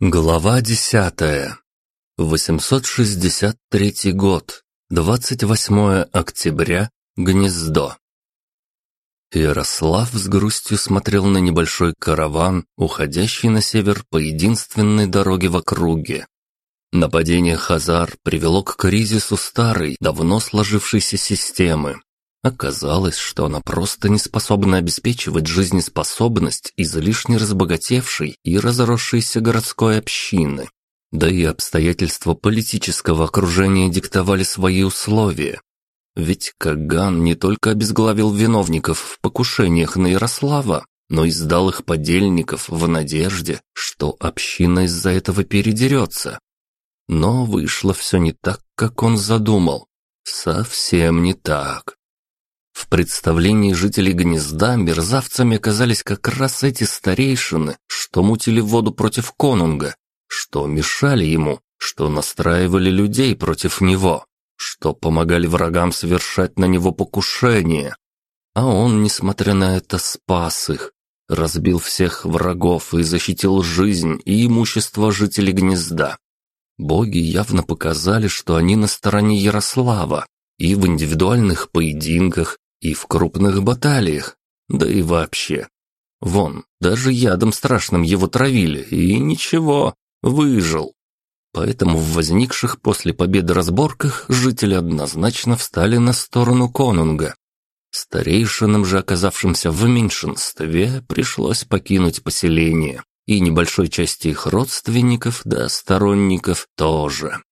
Глава десятая. 863 год. 28 октября. Гнездо. Ярослав с грустью смотрел на небольшой караван, уходящий на север по единственной дороге в округе. Нападение Хазар привело к кризису старой, давно сложившейся системы. Оказалось, что она просто не способна обеспечивать жизнеспособность излишне разбогатевшей и разросшейся городской общины. Да и обстоятельства политического окружения диктовали свои условия. Ведь Каган не только обезглавил виновников в покушениях на Ярослава, но и сдал их подельников в надежде, что община из-за этого передерется. Но вышло все не так, как он задумал. Совсем не так. В представлении жителей гнезда мерзавцами оказались как раз эти старейшины, что мутили воду против конунга, что мешали ему, что настраивали людей против него, что помогали врагам совершать на него покушение. А он, несмотря на это, спас их, разбил всех врагов и защитил жизнь и имущество жителей гнезда. Боги явно показали, что они на стороне Ярослава, и в индивидуальных поединках, и в крупных баталиях, да и вообще. Вон, даже ядом страшным его травили, и ничего, выжил. Поэтому в возникших после победы разборках жители однозначно встали на сторону конунга. Старейшинам же, оказавшимся в меньшинстве, пришлось покинуть поселение, и небольшой части их родственников да сторонников тоже.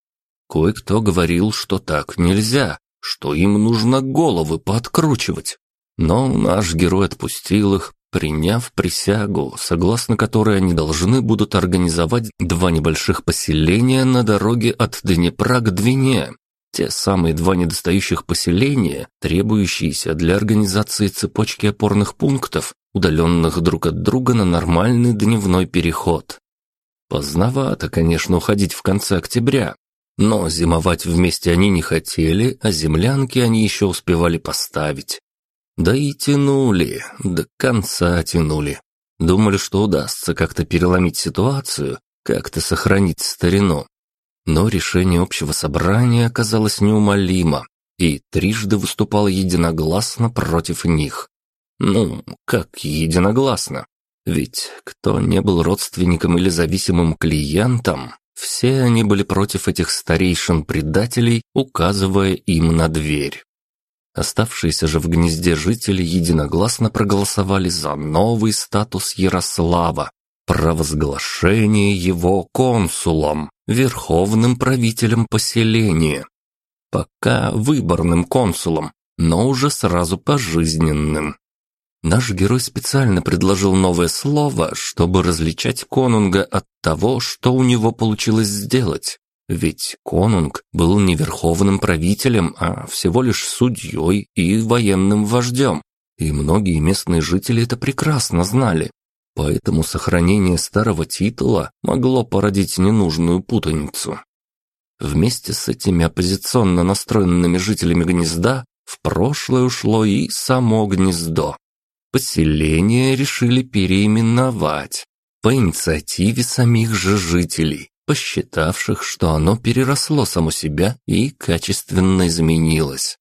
Кое-кто говорил, что так нельзя, что им нужно головы пооткручивать. Но наш герой отпустил их, приняв присягу, согласно которой они должны будут организовать два небольших поселения на дороге от Днепра к Двине. Те самые два недостающих поселения, требующиеся для организации цепочки опорных пунктов, удаленных друг от друга на нормальный дневной переход. Поздновато, конечно, уходить в конце октября, но зимовать вместе они не хотели, а землянки они еще успевали поставить. Да и тянули, до конца тянули. Думали, что удастся как-то переломить ситуацию, как-то сохранить старину. Но решение общего собрания оказалось неумолимо, и трижды выступало единогласно против них. Ну, как единогласно? Ведь кто не был родственником или зависимым клиентом, все они были против этих старейшин-предателей, указывая им на дверь. Оставшиеся же в гнезде жители единогласно проголосовали за новый статус Ярослава, провозглашение его консулом, верховным правителем поселения. Пока выборным консулом, но уже сразу пожизненным. Наш герой специально предложил новое слово, чтобы различать конунга от того, что у него получилось сделать. Ведь конунг был не верховным правителем, а всего лишь судьей и военным вождем. И многие местные жители это прекрасно знали. Поэтому сохранение старого титула могло породить ненужную путаницу. Вместе с этими оппозиционно настроенными жителями гнезда в прошлое ушло и само гнездо. Поселение решили переименовать по инициативе самих же жителей, посчитавших, что оно переросло само себя и качественно изменилось.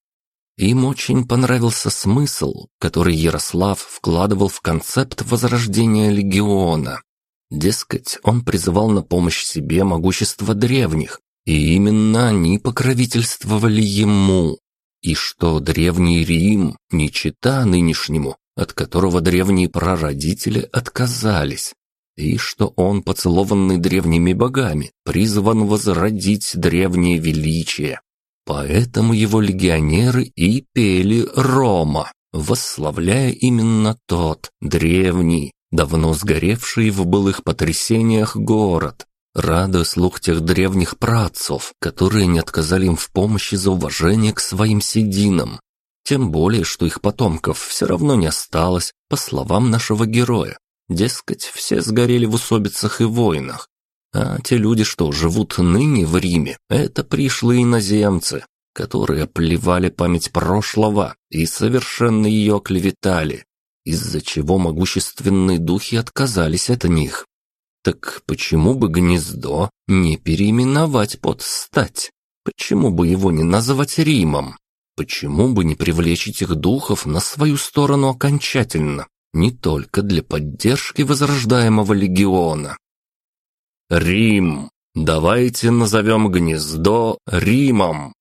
Им очень понравился смысл, который Ярослав вкладывал в концепт возрождения легиона. Дескать, он призывал на помощь себе могущество древних, и именно они покровительствовали ему. И что древний Рим не чита нынешнему, от которого древние прародители отказались, и что он, поцелованный древними богами, призван возродить древнее величие. Поэтому его легионеры и пели Рома, восславляя именно тот, древний, давно сгоревший в былых потрясениях город, радуя слух тех древних працов, которые не отказали им в помощи за уважение к своим сединам, тем более, что их потомков все равно не осталось, по словам нашего героя. Дескать, все сгорели в усобицах и войнах. А те люди, что живут ныне в Риме, это пришлые иноземцы, которые плевали память прошлого и совершенно ее оклеветали, из-за чего могущественные духи отказались от них. Так почему бы гнездо не переименовать под стать? Почему бы его не назвать Римом? Почему бы не привлечь этих духов на свою сторону окончательно, не только для поддержки возрождаемого легиона? Рим! Давайте назовем гнездо Римом.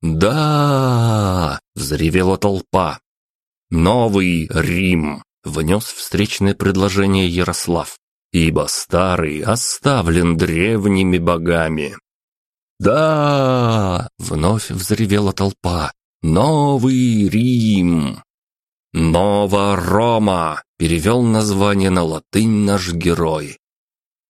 Да! взревела толпа. Новый Рим внес встречное предложение Ярослав, ибо старый оставлен древними богами. Да! вновь взревела толпа. Новый Рим! Нова Рома! перевел название на латынь наш герой.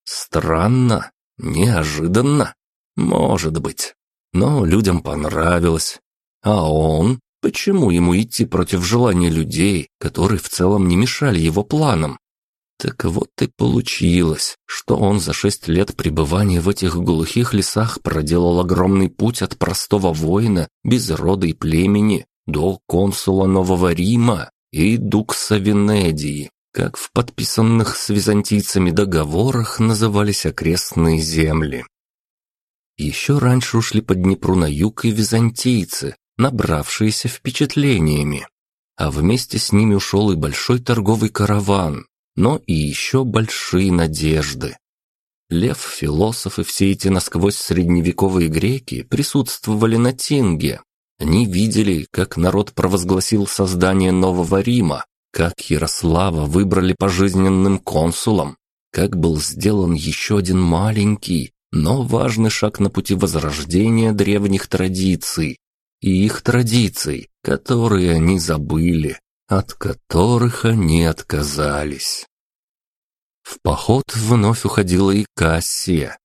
Странно, неожиданно, может быть. Но людям понравилось. А он? Почему ему идти против желания людей, которые в целом не мешали его планам? Так вот и получилось, что он за шесть лет пребывания в этих глухих лесах проделал огромный путь от простого воина без рода и племени до консула Нового Рима и Дукса Венедии, как в подписанных с византийцами договорах назывались окрестные земли. Еще раньше ушли по Днепру на юг и византийцы, набравшиеся впечатлениями. А вместе с ними ушел и большой торговый караван, но и еще большие надежды. Лев, философ и все эти насквозь средневековые греки присутствовали на Тинге. Они видели, как народ провозгласил создание нового Рима, как Ярослава выбрали пожизненным консулом, как был сделан еще один маленький, но важный шаг на пути возрождения древних традиций и их традиций, которые они забыли, от которых они отказались. В поход вновь уходила и Кассия.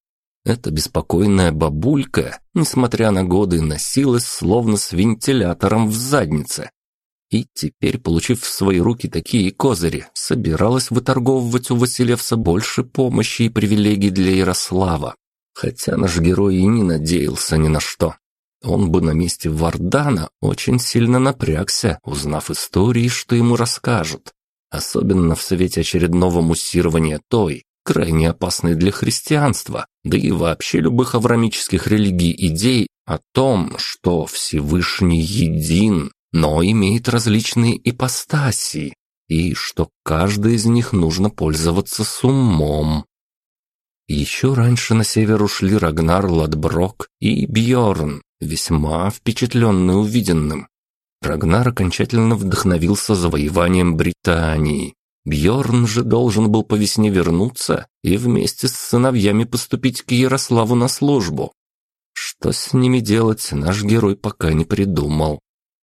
Эта беспокойная бабулька, несмотря на годы, носилась словно с вентилятором в заднице. И теперь, получив в свои руки такие козыри, собиралась выторговывать у Василевса больше помощи и привилегий для Ярослава. Хотя наш герой и не надеялся ни на что. Он бы на месте Вардана очень сильно напрягся, узнав истории, что ему расскажут. Особенно в свете очередного муссирования той, крайне опасной для христианства, да и вообще любых аврамических религий идей о том, что Всевышний един, но имеет различные ипостаси, и что каждой из них нужно пользоваться с умом. Еще раньше на север ушли Рагнар Ладброк и Бьорн, весьма впечатленный увиденным. Рагнар окончательно вдохновился завоеванием Британии. Бьорн же должен был по весне вернуться и вместе с сыновьями поступить к Ярославу на службу. Что с ними делать, наш герой пока не придумал.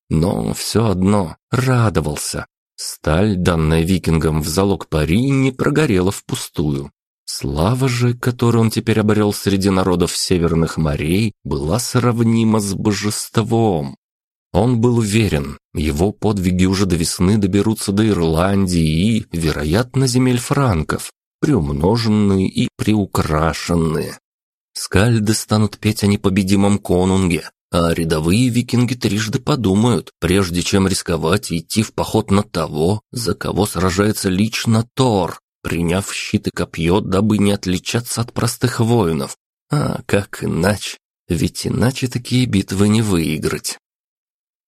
Но все одно радовался. Сталь, данная викингам в залог пари, не прогорела впустую. Слава же, которую он теперь обрел среди народов северных морей, была сравнима с божеством. Он был уверен, его подвиги уже до весны доберутся до Ирландии и, вероятно, земель франков, приумноженные и приукрашенные. Скальды станут петь о непобедимом конунге, а рядовые викинги трижды подумают, прежде чем рисковать идти в поход на того, за кого сражается лично Тор, приняв щит и копье, дабы не отличаться от простых воинов. А как иначе? Ведь иначе такие битвы не выиграть.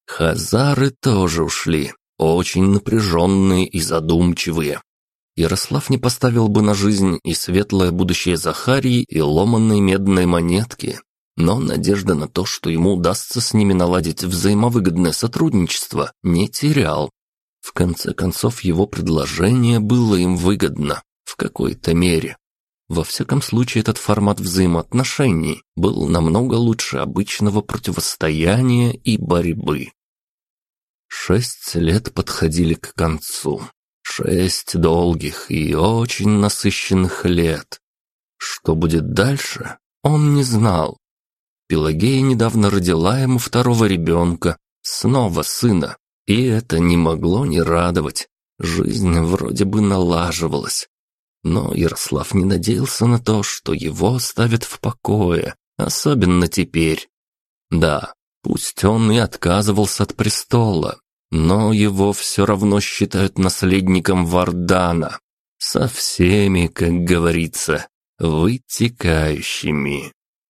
Хазары тоже ушли, очень напряженные и задумчивые. Ярослав не поставил бы на жизнь и светлое будущее Захарии, и ломанной медной монетки, но надежда на то, что ему удастся с ними наладить взаимовыгодное сотрудничество, не терял. В конце концов, его предложение было им выгодно, в какой-то мере. Во всяком случае, этот формат взаимоотношений был намного лучше обычного противостояния и борьбы. Шесть лет подходили к концу. Шесть долгих и очень насыщенных лет. Что будет дальше, он не знал. Пелагея недавно родила ему второго ребенка, снова сына, и это не могло не радовать. Жизнь вроде бы налаживалась. Но Ярослав не надеялся на то, что его оставят в покое, особенно теперь. Да, пусть он и отказывался от престола, но его все равно считают наследником Вардана. Со всеми, как говорится, вытекающими.